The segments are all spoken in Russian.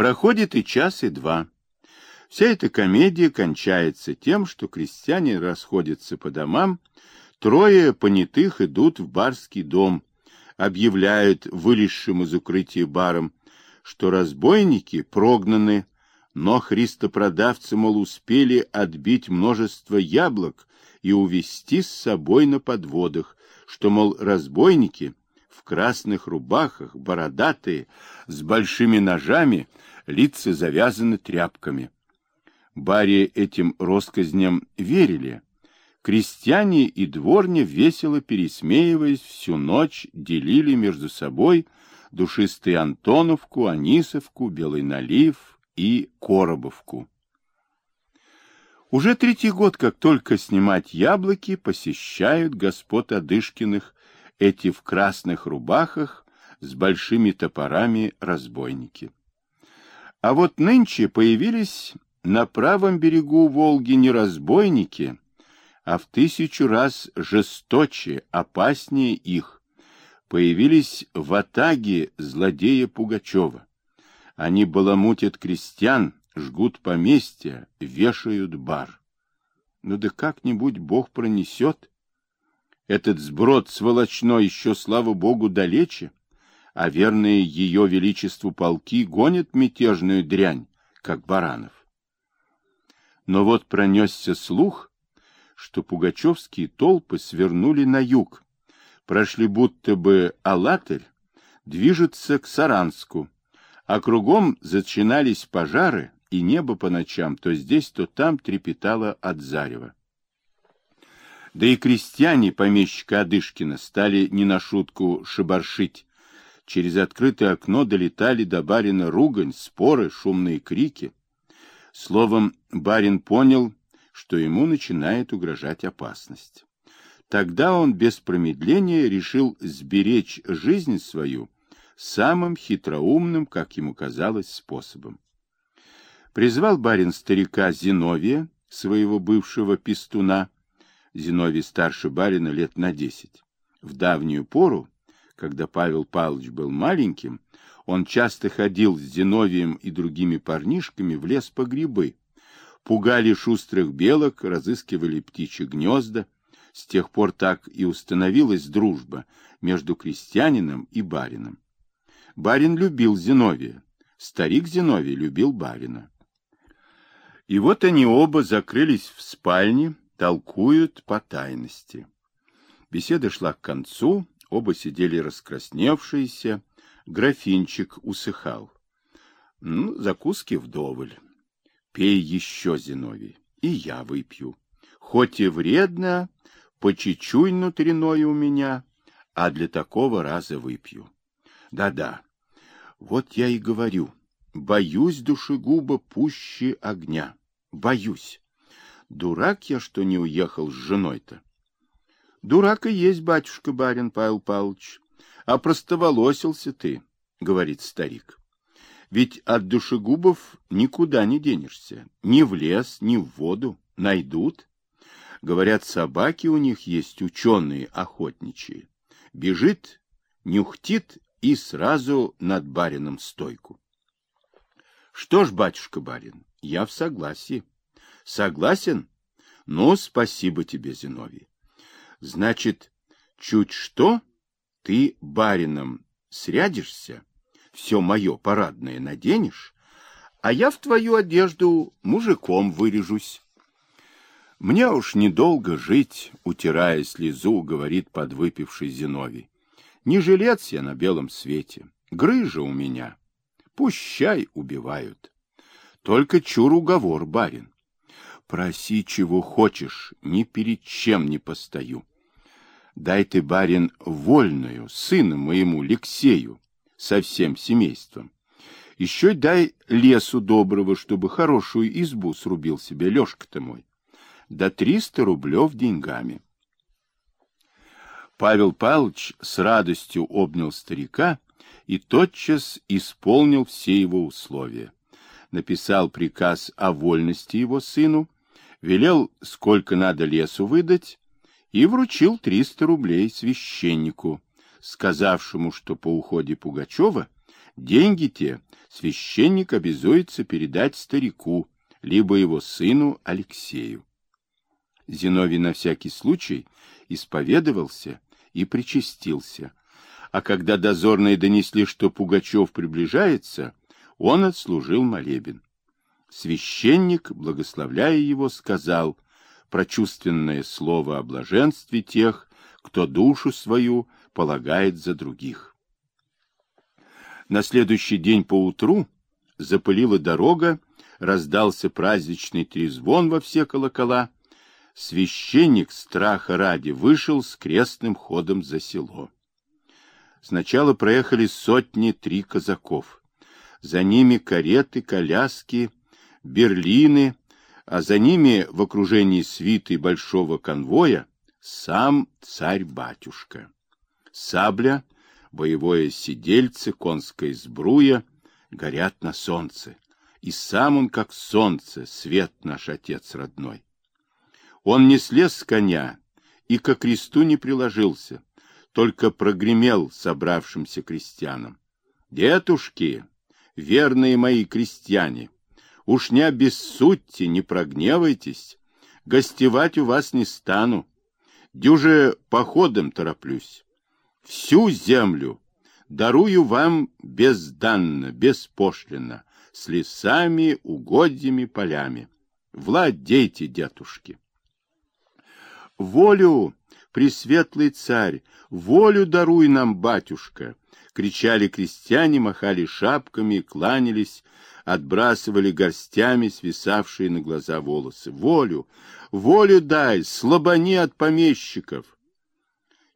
Проходит и час, и два. Вся эта комедия кончается тем, что крестьяне расходятся по домам, трое понятых идут в барский дом, объявляют вылезшим из укрытия баром, что разбойники прогнаны, но христопродавцы, мол, успели отбить множество яблок и увести с собой на подводах, что, мол, разбойники в красных рубахах, бородатые, с большими ножами, лица завязаны тряпками. Баре этим россказням верили. Крестьяне и дворня, весело пересмеиваясь, всю ночь делили между собой душистый Антоновку, Анисовку, Белый налив и Коробовку. Уже третий год, как только снимать яблоки, посещают господ Адышкиных эти в красных рубахах с большими топорами разбойники. А вот нынче появились на правом берегу Волги не разбойники, а в тысячу раз жесточе, опаснее их. Появились в атаге злодея Пугачева. Они баламутят крестьян, жгут поместья, вешают бар. Ну да как-нибудь Бог пронесет. Этот сброд сволочной еще, слава Богу, далече, а верные ее величеству полки гонят мятежную дрянь, как баранов. Но вот пронесся слух, что пугачевские толпы свернули на юг, прошли будто бы Алатырь, движется к Саранску, а кругом зачинались пожары, и небо по ночам то здесь, то там трепетало от зарева. Да и крестьяне помещика Адышкина стали не на шутку шибаршить. Через открытое окно долетали до барина ругань, споры, шумные крики. Словом, барин понял, что ему начинает угрожать опасность. Тогда он без промедления решил сберечь жизнь свою самым хитроумным, как ему казалось, способом. Призвал барин старика Зиновия, своего бывшего пестуна, Зиновий старше барина лет на десять. В давнюю пору, когда Павел Павлович был маленьким, он часто ходил с Зиновием и другими парнишками в лес по грибы, пугали шустрых белок, разыскивали птичьи гнезда. С тех пор так и установилась дружба между крестьянином и барином. Барин любил Зиновия, старик Зиновий любил барина. И вот они оба закрылись в спальне, толкуют по тайности. Беседа шла к концу, оба сидели раскрасневшиеся, графинчик усыхал. Ну, закуски вдоволь. Пей еще, Зиновий, и я выпью. Хоть и вредно, по чечуй внутренное у меня, а для такого раза выпью. Да-да, вот я и говорю, боюсь душегуба пуще огня. Боюсь. Дурак я, что не уехал с женой-то. Дурак и есть, батюшка барин Павел Павлович. А простоволосился ты, говорит старик. Ведь от душегубов никуда не денешься. Ни в лес, ни в воду. Найдут. Говорят, собаки у них есть ученые охотничьи. Бежит, нюхтит и сразу над барином стойку. Что ж, батюшка-барин, я в согласии. Согласен? Ну, спасибо тебе, Зиновий. Значит, чуть что, ты барином срядишься, все мое парадное наденешь, а я в твою одежду мужиком вырежусь. Мне уж недолго жить, утирая слезу, говорит подвыпивший Зиновий. Не жилец я на белом свете, грыжа у меня. Пущай убивают. Только чур уговор, барин. Проси, чего хочешь, ни перед чем не постою. Дай ты, барин, вольную, сыну моему Лексею, со всем семейством. Еще дай лесу доброго, чтобы хорошую избу срубил себе Лешка-то мой. До триста рублев деньгами. Павел Павлович с радостью обнял старика и тотчас исполнил все его условия. Написал приказ о вольности его сыну, велел, сколько надо лесу выдать, и вручил триста рублей священнику, сказавшему, что по уходе Пугачева Деньги те священник обязуется передать старику, либо его сыну Алексею. Зиновий на всякий случай исповедовался и причастился, а когда дозорные донесли, что Пугачев приближается, он отслужил молебен. Священник, благословляя его, сказал прочувственное слово о блаженстве тех, кто душу свою полагает за других. На следующий день поутру запылила дорога, раздался праздничный трезвон во все колокола. Священник страха ради вышел с крестным ходом за село. Сначала проехали сотни три казаков. За ними кареты, коляски, берлины, а за ними в окружении свиты большого конвоя сам царь-батюшка. Сабля, боевое сидельце, конская сбруя горят на солнце, и сам он, как солнце, свет наш отец родной. Он не слез с коня и ко кресту не приложился, только прогремел собравшимся крестьянам. «Детушки, верные мои крестьяне, уж не обессудьте, не прогневайтесь, гостевать у вас не стану, дюже походом тороплюсь. Всю землю дарую вам безданно, беспошлино, с лесами, угодьями, полями. Владейте, дедушки. Волю, пресветлый царь, волю даруй нам, батюшка! Кричали крестьяне, махали шапками, кланялись, отбрасывали горстями свисавшие на глаза волосы. Волю, волю дай, слабони от помещиков!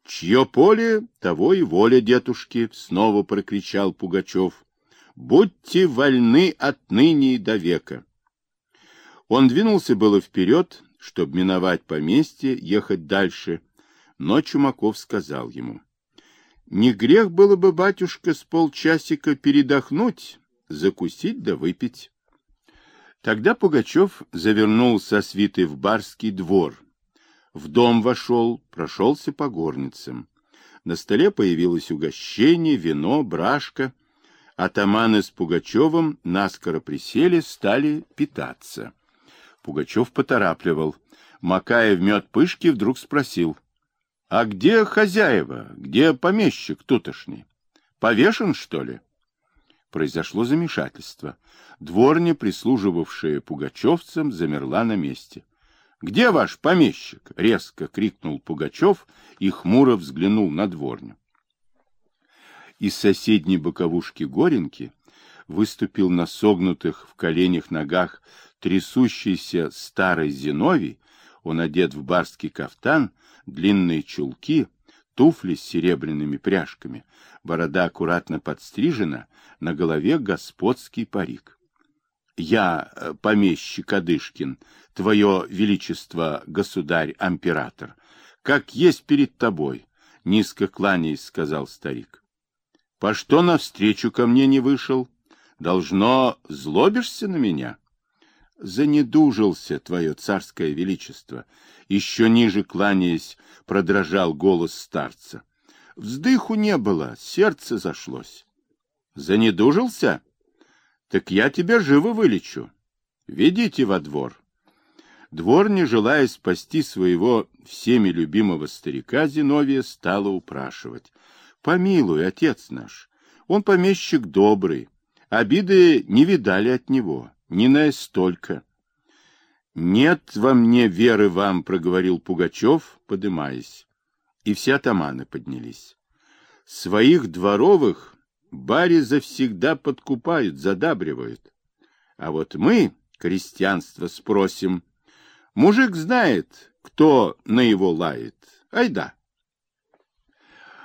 Чье поле, того и воля, дедушки, снова прокричал Пугачев. Будьте вольны отныне и до века. Он двинулся было вперед, чтобы миновать поместье, ехать дальше, но Чумаков сказал ему. Не грех было бы, батюшка, с полчасика передохнуть, закусить да выпить. Тогда Пугачев завернул со свитой в барский двор, в дом вошел, прошелся по горницам. На столе появилось угощение, вино, брашка. Атаманы с Пугачевым наскоро присели, стали питаться. Пугачев поторапливал. Макая в мед пышки, вдруг спросил. — А где хозяева? Где помещик тутошний? Повешен, что ли? Произошло замешательство. Дворня, прислуживавшая пугачевцам, замерла на месте. Где ваш помещик? — резко крикнул Пугачев и хмуро взглянул на дворню. Из соседней боковушки Горенки выступил на согнутых в коленях ногах трясущийся старый Зиновий, он одет в барский кафтан, длинные чулки, туфли с серебряными пряжками, борода аккуратно подстрижена, на голове господский парик. Я, э, помещик Адышкин, твое величество, государь-амператор, как есть перед тобой, — низко кланяясь, сказал старик. — По что навстречу ко мне не вышел? Должно, злобишься на меня? — Занедужился твое царское величество. Еще ниже кланяясь, продрожал голос старца. Вздыху не было, сердце зашлось. — Занедужился? — так я тебя живо вылечу. Ведите во двор. Двор, не желая спасти своего всеми любимого старика Зиновия, стала упрашивать. Помилуй, отец наш, он помещик добрый, обиды не видали от него, не на столько. Нет во мне веры вам, проговорил Пугачев, подымаясь. И все атаманы поднялись. Своих дворовых Бари завсегда подкупают, задабривают. А вот мы, крестьянство, спросим. Мужик знает, кто на его лает. Айда.